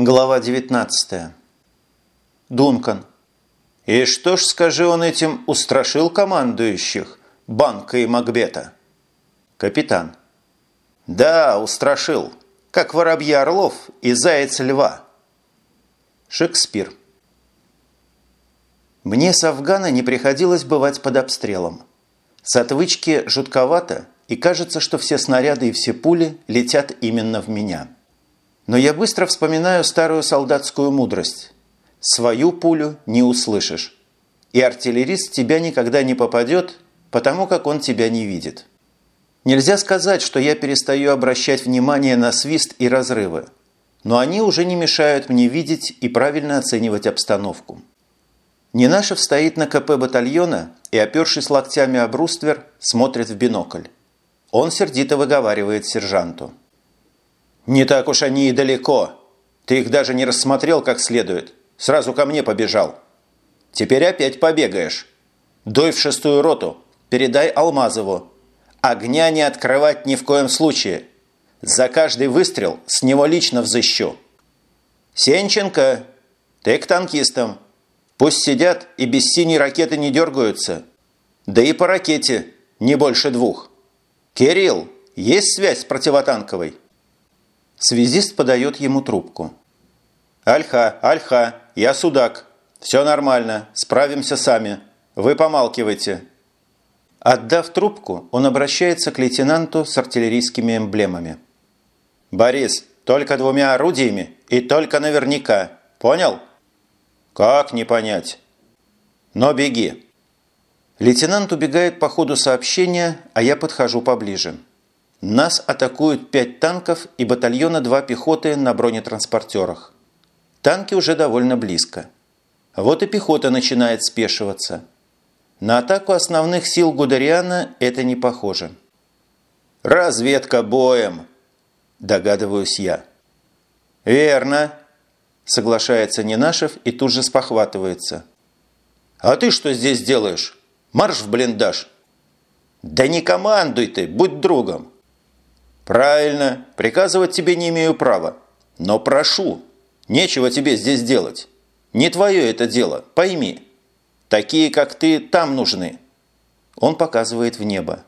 Глава 19. Дункан. И что ж, скажи, он этим устрашил командующих Банка и Макбета? Капитан. Да, устрашил, как воробья орлов и заяц льва. Шекспир. Мне с Афгана не приходилось бывать под обстрелом. С отвычки жутковато, и кажется, что все снаряды и все пули летят именно в меня. Но я быстро вспоминаю старую солдатскую мудрость. Свою пулю не услышишь. И артиллерист тебя никогда не попадет, потому как он тебя не видит. Нельзя сказать, что я перестаю обращать внимание на свист и разрывы, но они уже не мешают мне видеть и правильно оценивать обстановку. Ненашев стоит на КП батальона и, опершись локтями об бруствер, смотрит в бинокль. Он сердито выговаривает сержанту. «Не так уж они и далеко. Ты их даже не рассмотрел как следует. Сразу ко мне побежал. Теперь опять побегаешь. Дой в шестую роту. Передай Алмазову. Огня не открывать ни в коем случае. За каждый выстрел с него лично взыщу. Сенченко, ты к танкистам. Пусть сидят и без синей ракеты не дергаются. Да и по ракете не больше двух. Кирилл, есть связь с противотанковой?» Связист подает ему трубку. «Альха, Альха, я судак. Все нормально, справимся сами. Вы помалкивайте». Отдав трубку, он обращается к лейтенанту с артиллерийскими эмблемами. «Борис, только двумя орудиями и только наверняка. Понял?» «Как не понять?» «Но беги». Лейтенант убегает по ходу сообщения, а я подхожу поближе. Нас атакуют пять танков и батальона два пехоты на бронетранспортерах. Танки уже довольно близко. Вот и пехота начинает спешиваться. На атаку основных сил Гудериана это не похоже. «Разведка боем!» – догадываюсь я. «Верно!» – соглашается Ненашев и тут же спохватывается. «А ты что здесь делаешь? Марш в блиндаж!» «Да не командуй ты, будь другом!» «Правильно, приказывать тебе не имею права. Но прошу, нечего тебе здесь делать. Не твое это дело, пойми. Такие, как ты, там нужны». Он показывает в небо.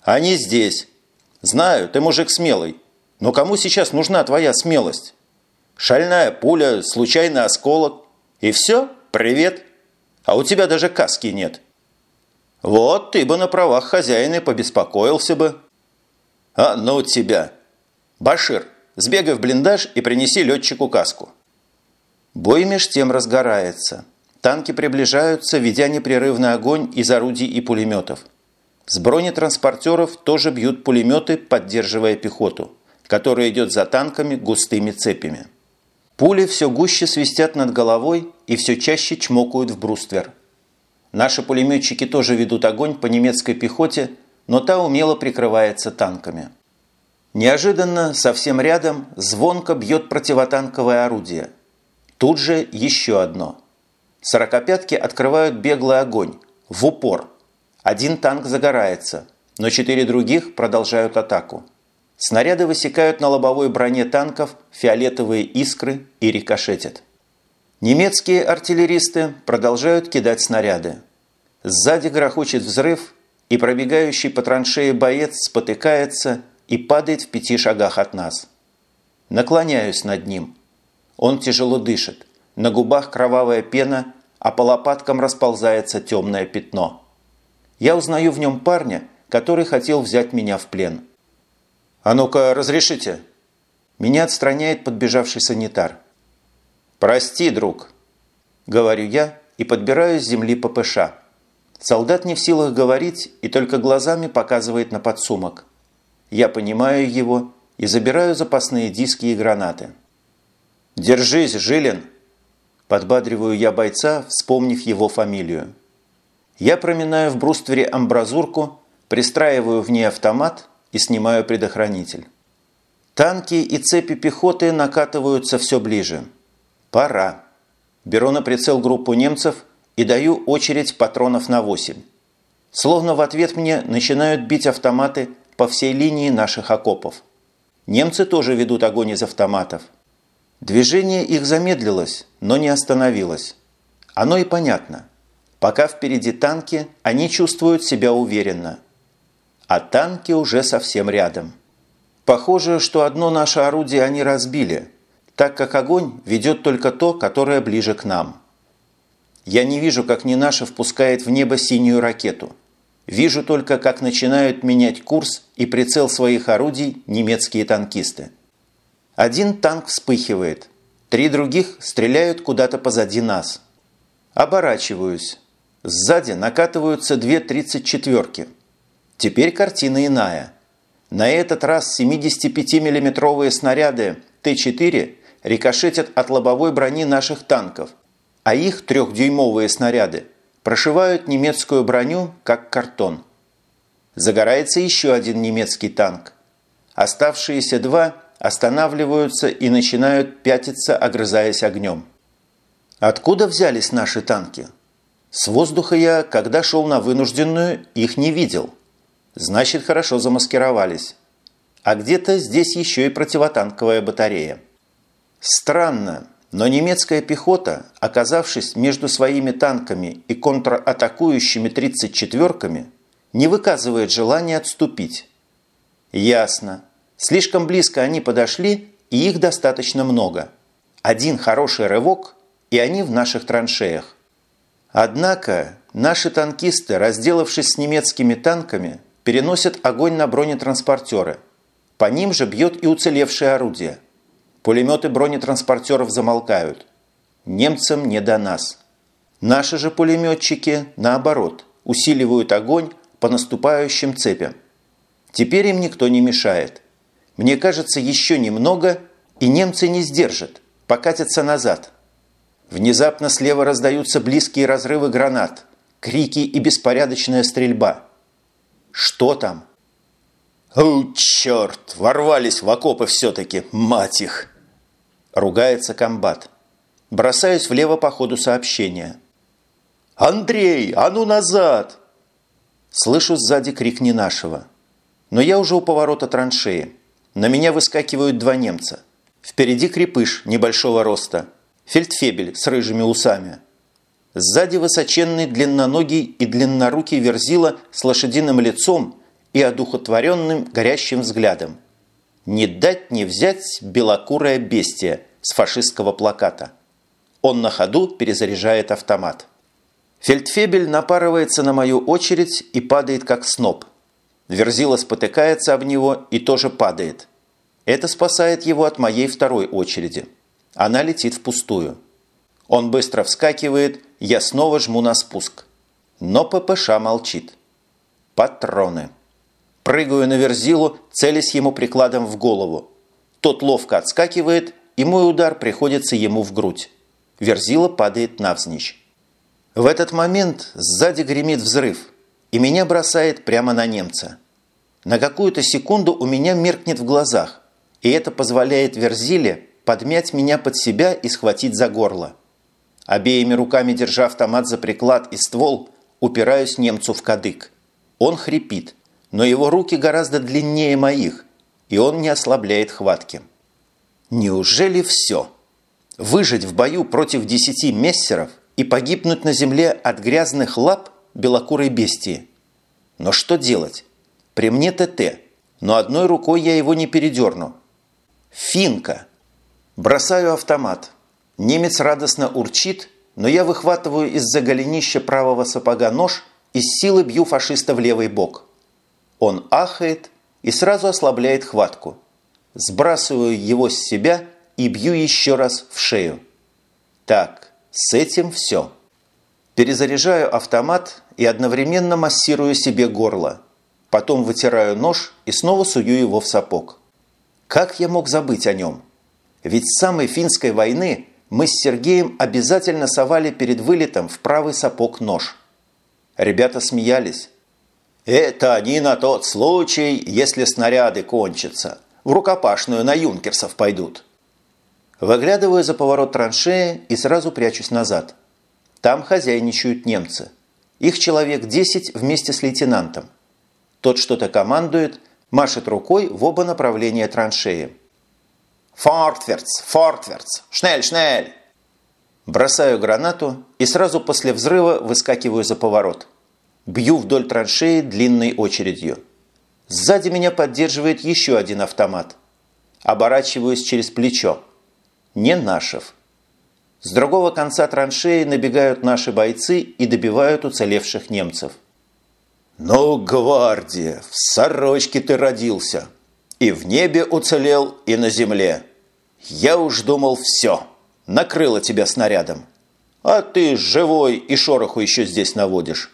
«Они здесь. Знаю, ты мужик смелый. Но кому сейчас нужна твоя смелость? Шальная пуля, случайный осколок. И все? Привет. А у тебя даже каски нет». «Вот ты бы на правах хозяина побеспокоился бы». «А ну тебя!» «Башир, сбегай в блиндаж и принеси летчику каску». Бой меж тем разгорается. Танки приближаются, ведя непрерывный огонь из орудий и пулеметов. С бронетранспортеров тоже бьют пулеметы, поддерживая пехоту, которая идет за танками густыми цепями. Пули все гуще свистят над головой и все чаще чмокают в бруствер. Наши пулеметчики тоже ведут огонь по немецкой пехоте, но та умело прикрывается танками. Неожиданно, совсем рядом, звонко бьет противотанковое орудие. Тут же еще одно. Сорокопятки открывают беглый огонь, в упор. Один танк загорается, но четыре других продолжают атаку. Снаряды высекают на лобовой броне танков фиолетовые искры и рикошетят. Немецкие артиллеристы продолжают кидать снаряды. Сзади грохочет взрыв, и пробегающий по траншее боец спотыкается и падает в пяти шагах от нас. Наклоняюсь над ним. Он тяжело дышит. На губах кровавая пена, а по лопаткам расползается темное пятно. Я узнаю в нем парня, который хотел взять меня в плен. «А ну-ка, разрешите!» Меня отстраняет подбежавший санитар. «Прости, друг!» Говорю я и подбираю с земли ППШ. Солдат не в силах говорить и только глазами показывает на подсумок. Я понимаю его и забираю запасные диски и гранаты. «Держись, Жилин!» Подбадриваю я бойца, вспомнив его фамилию. Я проминаю в бруствере амбразурку, пристраиваю в ней автомат и снимаю предохранитель. Танки и цепи пехоты накатываются все ближе. Пора. Беру на прицел группу немцев – и даю очередь патронов на 8. Словно в ответ мне начинают бить автоматы по всей линии наших окопов. Немцы тоже ведут огонь из автоматов. Движение их замедлилось, но не остановилось. Оно и понятно. Пока впереди танки, они чувствуют себя уверенно. А танки уже совсем рядом. Похоже, что одно наше орудие они разбили, так как огонь ведет только то, которое ближе к нам. Я не вижу, как Нинашев впускает в небо синюю ракету. Вижу только, как начинают менять курс и прицел своих орудий немецкие танкисты. Один танк вспыхивает, три других стреляют куда-то позади нас. Оборачиваюсь. Сзади накатываются две тридцать четверки. Теперь картина иная. На этот раз 75-миллиметровые снаряды Т-4 рикошетят от лобовой брони наших танков, а их трехдюймовые снаряды прошивают немецкую броню, как картон. Загорается еще один немецкий танк. Оставшиеся два останавливаются и начинают пятиться, огрызаясь огнем. Откуда взялись наши танки? С воздуха я, когда шел на вынужденную, их не видел – Значит, хорошо замаскировались. А где-то здесь еще и противотанковая батарея. Странно, но немецкая пехота, оказавшись между своими танками и контратакующими 34-ками, не выказывает желания отступить. Ясно. Слишком близко они подошли, и их достаточно много. Один хороший рывок, и они в наших траншеях. Однако наши танкисты, разделавшись с немецкими танками, переносят огонь на бронетранспортеры. По ним же бьет и уцелевшее орудие. Пулеметы бронетранспортеров замолкают. Немцам не до нас. Наши же пулеметчики, наоборот, усиливают огонь по наступающим цепям. Теперь им никто не мешает. Мне кажется, еще немного, и немцы не сдержат, покатятся назад. Внезапно слева раздаются близкие разрывы гранат, крики и беспорядочная стрельба – что там? «О, черт! Ворвались в окопы все-таки, мать их!» Ругается комбат. Бросаюсь влево по ходу сообщения. «Андрей, а ну назад!» Слышу сзади крик нашего. Но я уже у поворота траншеи. На меня выскакивают два немца. Впереди крепыш небольшого роста. Фельдфебель с рыжими усами. Сзади высоченный длинноногий и длиннорукий верзила с лошадиным лицом и одухотворенным горящим взглядом. Не дать не взять белокурое бестие с фашистского плаката. Он на ходу перезаряжает автомат. Фельдфебель напарывается на мою очередь и падает как сноп. Верзила спотыкается об него и тоже падает. Это спасает его от моей второй очереди. Она летит впустую. Он быстро вскакивает, я снова жму на спуск. Но ППШ молчит. Патроны. Прыгаю на Верзилу, целясь ему прикладом в голову. Тот ловко отскакивает, и мой удар приходится ему в грудь. Верзила падает навзничь. В этот момент сзади гремит взрыв, и меня бросает прямо на немца. На какую-то секунду у меня меркнет в глазах, и это позволяет Верзиле подмять меня под себя и схватить за горло. Обеими руками держа автомат за приклад и ствол, упираюсь немцу в кадык. Он хрипит, но его руки гораздо длиннее моих, и он не ослабляет хватки. Неужели все? Выжить в бою против десяти мессеров и погибнуть на земле от грязных лап белокурой бестии? Но что делать? При мне ТТ, но одной рукой я его не передерну. Финка. Бросаю автомат, Немец радостно урчит, но я выхватываю из-за голенища правого сапога нож и с силы бью фашиста в левый бок. Он ахает и сразу ослабляет хватку. Сбрасываю его с себя и бью еще раз в шею. Так, с этим все. Перезаряжаю автомат и одновременно массирую себе горло. Потом вытираю нож и снова сую его в сапог. Как я мог забыть о нем? Ведь с самой финской войны мы с Сергеем обязательно совали перед вылетом в правый сапог нож. Ребята смеялись. «Это они на тот случай, если снаряды кончатся. В рукопашную на юнкерсов пойдут». Выглядываю за поворот траншеи и сразу прячусь назад. Там хозяйничают немцы. Их человек 10 вместе с лейтенантом. Тот что-то командует, машет рукой в оба направления траншеи. «Фортверц! Фортверц! Шнель, шнель!» Бросаю гранату и сразу после взрыва выскакиваю за поворот. Бью вдоль траншеи длинной очередью. Сзади меня поддерживает еще один автомат. Оборачиваюсь через плечо. Не Нашев. С другого конца траншеи набегают наши бойцы и добивают уцелевших немцев. «Ну, гвардия, в сорочке ты родился! И в небе уцелел, и на земле! Я уж думал, все, накрыло тебя снарядом! А ты живой и шороху еще здесь наводишь!»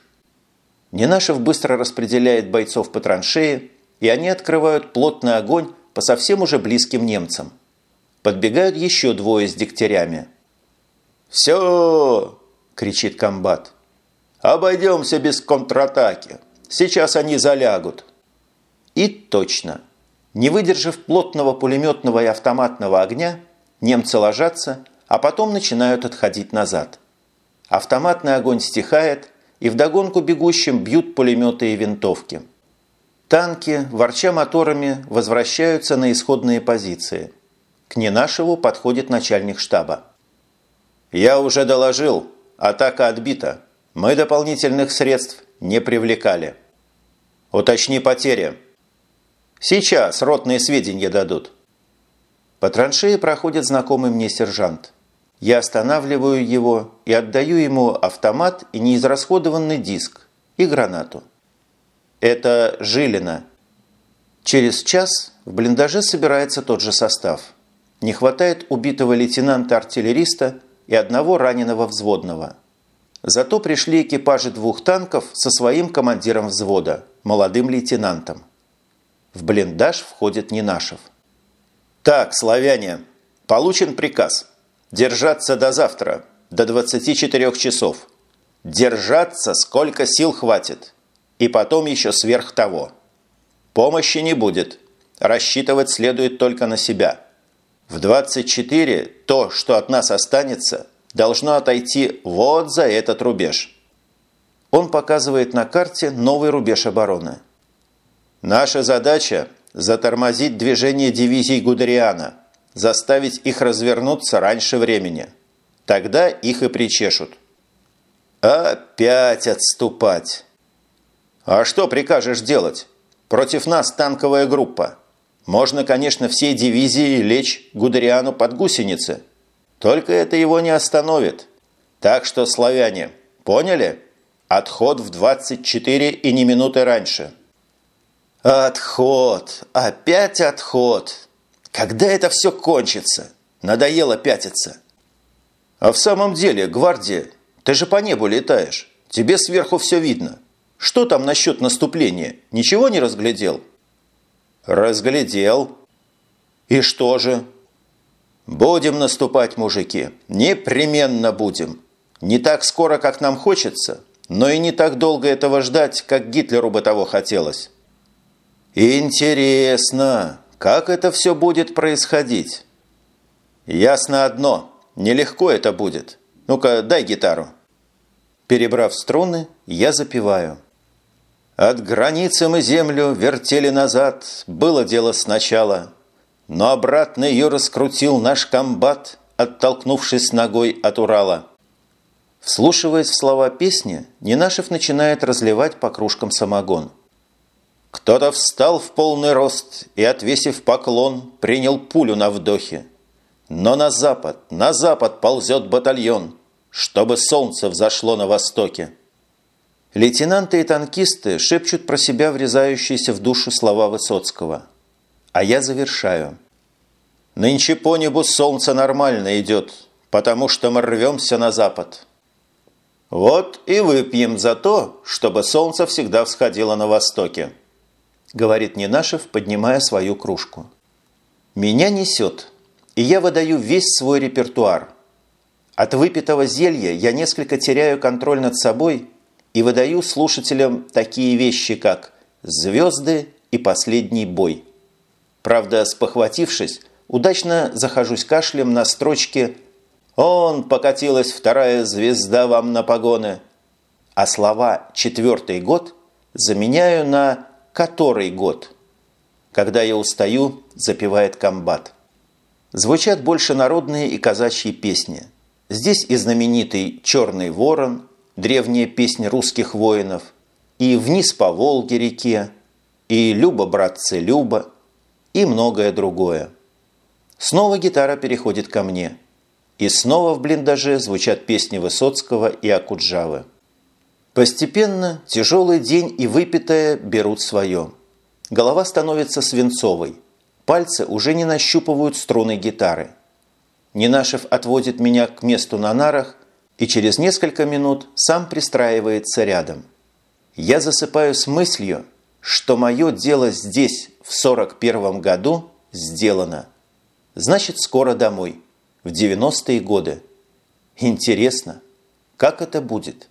Ненашев быстро распределяет бойцов по траншеи, и они открывают плотный огонь по совсем уже близким немцам. Подбегают еще двое с дегтярями. «Все!» – кричит комбат. «Обойдемся без контратаки. Сейчас они залягут». И точно. Не выдержав плотного пулеметного и автоматного огня, немцы ложатся, а потом начинают отходить назад. Автоматный огонь стихает, и вдогонку бегущим бьют пулеметы и винтовки. Танки, ворча моторами, возвращаются на исходные позиции. К Ненашеву подходит начальник штаба. «Я уже доложил. Атака отбита. Мы дополнительных средств не привлекали». «Уточни потери». «Сейчас ротные сведения дадут». По траншее проходит знакомый мне сержант. Я останавливаю его и отдаю ему автомат и неизрасходованный диск и гранату. Это Жилина. Через час в блиндаже собирается тот же состав. Не хватает убитого лейтенанта-артиллериста и одного раненого взводного. Зато пришли экипажи двух танков со своим командиром взвода, молодым лейтенантом. В блиндаж входит Нинашев. «Так, славяне, получен приказ. Держаться до завтра, до 24 часов. Держаться, сколько сил хватит. И потом еще сверх того. Помощи не будет. Рассчитывать следует только на себя». В 24 то, что от нас останется, должно отойти вот за этот рубеж. Он показывает на карте новый рубеж обороны. Наша задача – затормозить движение дивизий Гудериана, заставить их развернуться раньше времени. Тогда их и причешут. Опять отступать. А что прикажешь делать? Против нас танковая группа. Можно, конечно, всей дивизии лечь Гудериану под гусеницы. Только это его не остановит. Так что, славяне, поняли? Отход в 24 и не минуты раньше. Отход! Опять отход! Когда это все кончится? Надоело пятиться. А в самом деле, гвардия, ты же по небу летаешь. Тебе сверху все видно. Что там насчет наступления? Ничего не разглядел? «Разглядел». «И что же?» «Будем наступать, мужики. Непременно будем. Не так скоро, как нам хочется, но и не так долго этого ждать, как Гитлеру бы того хотелось». «Интересно, как это все будет происходить?» «Ясно одно. Нелегко это будет. Ну-ка, дай гитару». Перебрав струны, я запеваю. От границы мы землю вертели назад, было дело сначала. Но обратно ее раскрутил наш комбат, оттолкнувшись ногой от Урала. Вслушиваясь в слова песни, Нинашев начинает разливать по кружкам самогон. Кто-то встал в полный рост и, отвесив поклон, принял пулю на вдохе. Но на запад, на запад ползет батальон, чтобы солнце взошло на востоке. Лейтенанты и танкисты шепчут про себя врезающиеся в душу слова Высоцкого. А я завершаю. Нынче по небу солнце нормально идет, потому что мы рвемся на запад. Вот и выпьем за то, чтобы солнце всегда всходило на востоке, говорит Ненашев, поднимая свою кружку. Меня несет, и я выдаю весь свой репертуар. От выпитого зелья я несколько теряю контроль над собой – и выдаю слушателям такие вещи, как «Звезды» и «Последний бой». Правда, спохватившись, удачно захожусь кашлем на строчке «Он покатилась вторая звезда вам на погоны», а слова «четвертый год» заменяю на «который год». Когда я устаю, запевает комбат. Звучат больше народные и казачьи песни. Здесь и знаменитый «Черный ворон», древняя песня русских воинов, и «Вниз по Волге реке», и «Люба, братцы, Люба», и многое другое. Снова гитара переходит ко мне. И снова в блиндаже звучат песни Высоцкого и Акуджавы. Постепенно тяжелый день и выпитое берут свое. Голова становится свинцовой. Пальцы уже не нащупывают струны гитары. Нинашев отводит меня к месту на нарах и через несколько минут сам пристраивается рядом. Я засыпаю с мыслью, что мое дело здесь в 41 году сделано. Значит, скоро домой, в 90-е годы. Интересно, как это будет?»